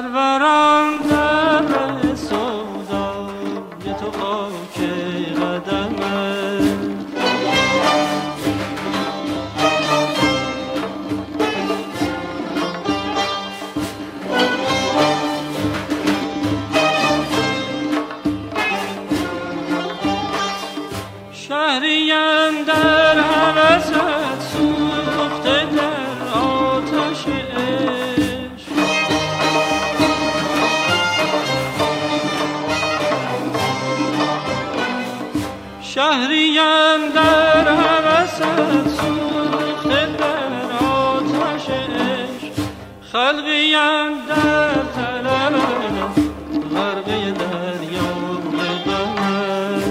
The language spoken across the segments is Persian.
Sarvara شهریم در حوست سوخته در آتش عشق خلقی در طلب غرقه دریا غمت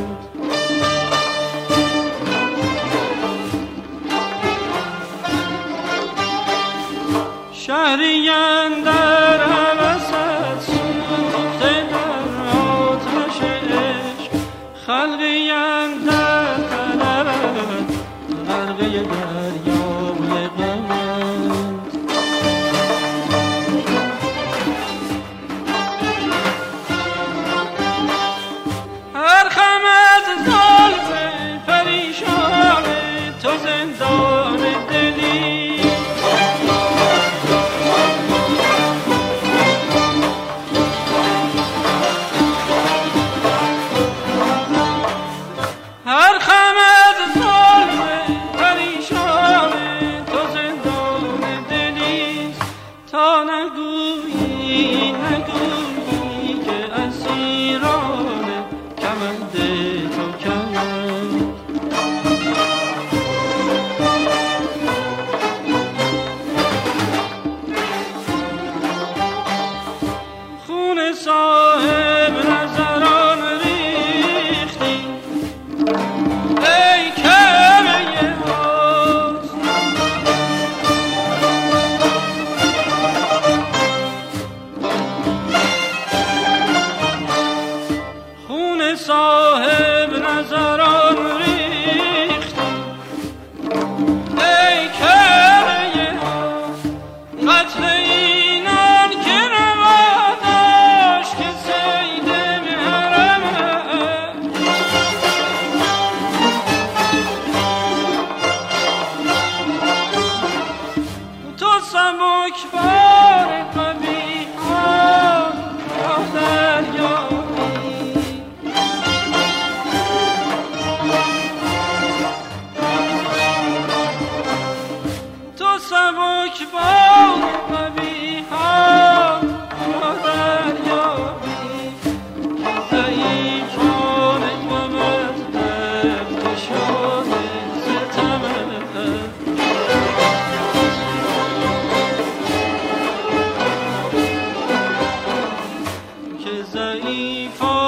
اکبر. ضعیفان